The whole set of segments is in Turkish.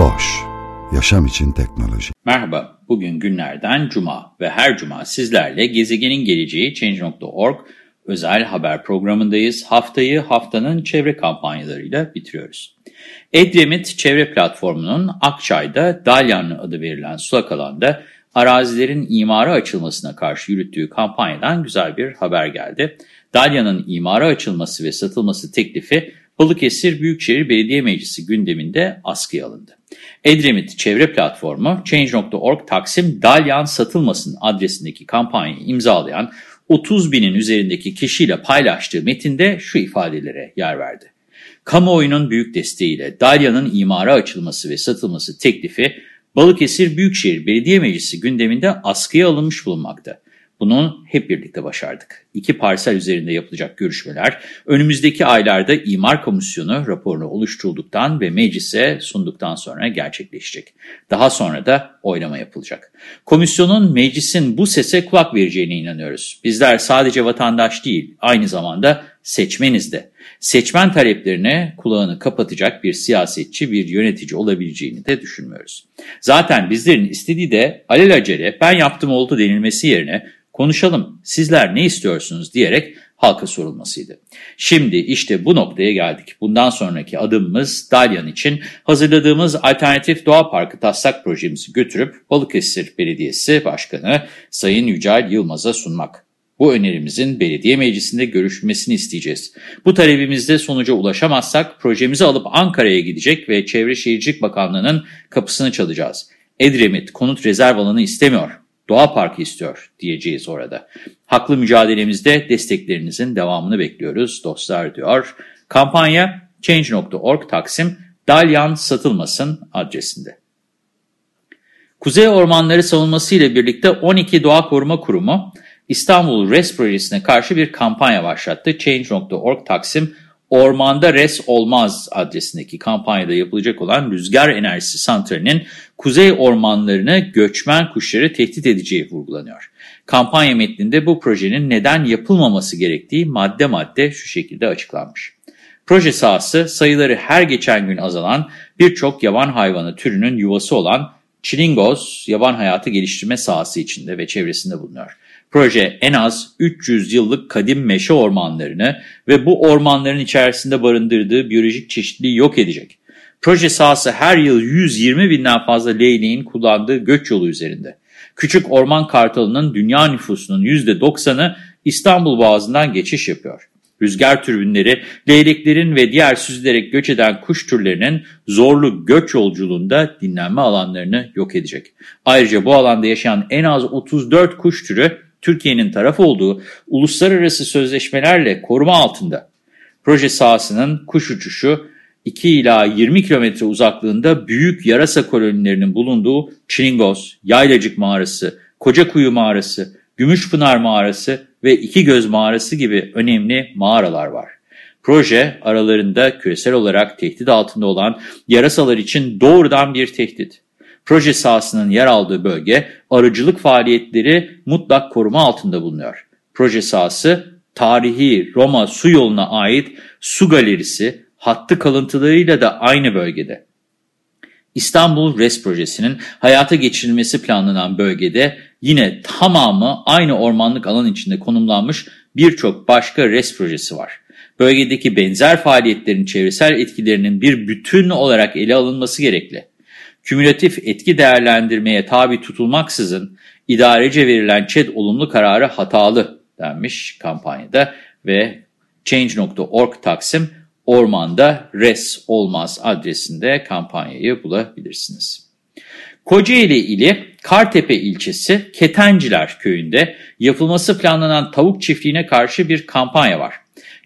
Boş, yaşam için teknoloji. Merhaba, bugün günlerden cuma ve her cuma sizlerle gezegenin geleceği Change.org özel haber programındayız. Haftayı haftanın çevre kampanyalarıyla bitiriyoruz. Edremit Çevre Platformu'nun Akçay'da Dalyan adı verilen sulak alanda arazilerin imara açılmasına karşı yürüttüğü kampanyadan güzel bir haber geldi. Dalyan'ın imara açılması ve satılması teklifi Balıkesir Büyükşehir Belediye Meclisi gündeminde askıya alındı. Edremit Çevre Platformu Change.org Taksim Dalyan satılmasın adresindeki kampanyayı imzalayan 30 binin üzerindeki kişiyle paylaştığı metinde şu ifadelere yer verdi. Kamuoyunun büyük desteğiyle Dalya'nın imara açılması ve satılması teklifi Balıkesir Büyükşehir Belediye Meclisi gündeminde askıya alınmış bulunmakta. Bunu hep birlikte başardık. İki parsel üzerinde yapılacak görüşmeler önümüzdeki aylarda İmar Komisyonu raporunu oluşturulduktan ve meclise sunduktan sonra gerçekleşecek. Daha sonra da oylama yapılacak. Komisyonun meclisin bu sese kulak vereceğine inanıyoruz. Bizler sadece vatandaş değil aynı zamanda seçmeniz de. Seçmen taleplerine kulağını kapatacak bir siyasetçi, bir yönetici olabileceğini de düşünmüyoruz. Zaten bizlerin istediği de alelacele ben yaptım oldu denilmesi yerine konuşalım sizler ne istiyorsunuz diyerek halka sorulmasıydı. Şimdi işte bu noktaya geldik. Bundan sonraki adımımız Dalyan için hazırladığımız alternatif doğa parkı taslak projemizi götürüp Balıkesir Belediyesi Başkanı Sayın Yücel Yılmaz'a sunmak. Bu önerimizin belediye meclisinde görüşmesini isteyeceğiz. Bu talebimizde sonuca ulaşamazsak projemizi alıp Ankara'ya gidecek ve Çevre Şehircilik Bakanlığı'nın kapısını çalacağız. Edremit konut rezerv alanı istemiyor doğa parkı istiyor diyeceğiz orada. Haklı mücadelemizde desteklerinizin devamını bekliyoruz dostlar diyor. Kampanya Change.org Taksim Dalyan Satılmasın adresinde. Kuzey Ormanları savunması ile birlikte 12 Doğa Koruma Kurumu İstanbul RES karşı bir kampanya başlattı. Change.org Taksim Ormanda Res Olmaz adresindeki kampanyada yapılacak olan rüzgar enerjisi santralinin kuzey ormanlarını göçmen kuşları tehdit edeceği vurgulanıyor. Kampanya metninde bu projenin neden yapılmaması gerektiği madde madde şu şekilde açıklanmış. Proje sahası sayıları her geçen gün azalan birçok yaban hayvanı türünün yuvası olan Çilingoz yaban hayatı geliştirme sahası içinde ve çevresinde bulunuyor. Proje en az 300 yıllık kadim meşe ormanlarını ve bu ormanların içerisinde barındırdığı biyolojik çeşitliliği yok edecek. Proje sahası her yıl 120 binden fazla leyleğin kullandığı göç yolu üzerinde. Küçük orman kartalının dünya nüfusunun %90'ı İstanbul Boğazı'ndan geçiş yapıyor. Rüzgar türbinleri, leyleklerin ve diğer süzülerek göç eden kuş türlerinin zorlu göç yolculuğunda dinlenme alanlarını yok edecek. Ayrıca bu alanda yaşayan en az 34 kuş türü Türkiye'nin taraf olduğu uluslararası sözleşmelerle koruma altında. Proje sahasının kuş uçuşu 2 ila 20 kilometre uzaklığında büyük yarasa kolonilerinin bulunduğu Çilingoz, Yaylacık Mağarası, Kocakuyu Mağarası, Gümüşpınar Mağarası ve İki Göz Mağarası gibi önemli mağaralar var. Proje aralarında küresel olarak tehdit altında olan yarasalar için doğrudan bir tehdit. Proje sahasının yer aldığı bölge arıcılık faaliyetleri mutlak koruma altında bulunuyor. Proje sahası tarihi Roma su yoluna ait su galerisi hattı kalıntılarıyla da aynı bölgede. İstanbul RES projesinin hayata geçirilmesi planlanan bölgede yine tamamı aynı ormanlık alan içinde konumlanmış birçok başka RES projesi var. Bölgedeki benzer faaliyetlerin çevresel etkilerinin bir bütün olarak ele alınması gerekli kümülatif etki değerlendirmeye tabi tutulmaksızın idarece verilen ÇED olumlu kararı hatalı denmiş kampanyada ve Change.org Taksim Ormanda Res Olmaz adresinde kampanyayı bulabilirsiniz. Kocaeli ili Kartepe ilçesi Ketenciler köyünde yapılması planlanan tavuk çiftliğine karşı bir kampanya var.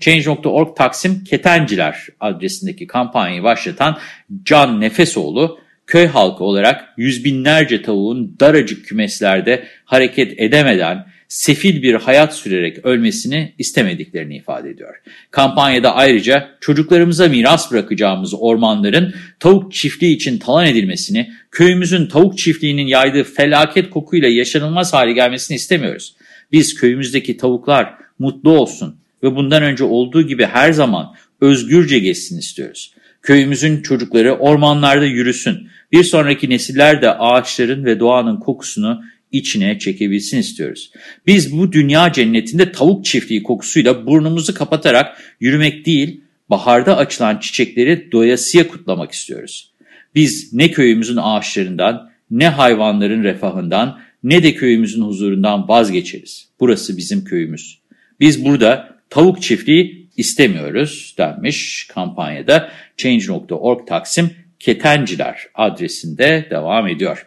Change.org Taksim Ketenciler adresindeki kampanyayı başlatan Can Nefesoğlu, köy halkı olarak yüz binlerce tavuğun daracık kümeslerde hareket edemeden sefil bir hayat sürerek ölmesini istemediklerini ifade ediyor. Kampanyada ayrıca çocuklarımıza miras bırakacağımız ormanların tavuk çiftliği için talan edilmesini, köyümüzün tavuk çiftliğinin yaydığı felaket kokuyla yaşanılmaz hale gelmesini istemiyoruz. Biz köyümüzdeki tavuklar mutlu olsun ve bundan önce olduğu gibi her zaman özgürce geçsin istiyoruz. Köyümüzün çocukları ormanlarda yürüsün. Bir sonraki nesiller de ağaçların ve doğanın kokusunu içine çekebilsin istiyoruz. Biz bu dünya cennetinde tavuk çiftliği kokusuyla burnumuzu kapatarak yürümek değil, baharda açılan çiçekleri doyasıya kutlamak istiyoruz. Biz ne köyümüzün ağaçlarından, ne hayvanların refahından, ne de köyümüzün huzurundan vazgeçeriz. Burası bizim köyümüz. Biz burada tavuk çiftliği istemiyoruz denmiş kampanyada Change.org Taksim Ketenciler adresinde devam ediyor.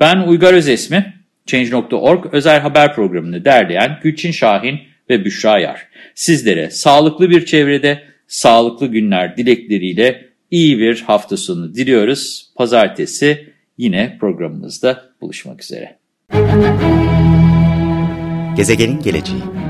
Ben Uygar Özesmi, Change.org özel haber programını derleyen Gülçin Şahin ve Büşra Yar. Sizlere sağlıklı bir çevrede, sağlıklı günler dilekleriyle iyi bir hafta sonu diliyoruz. Pazartesi yine programımızda buluşmak üzere. Gezegenin geleceği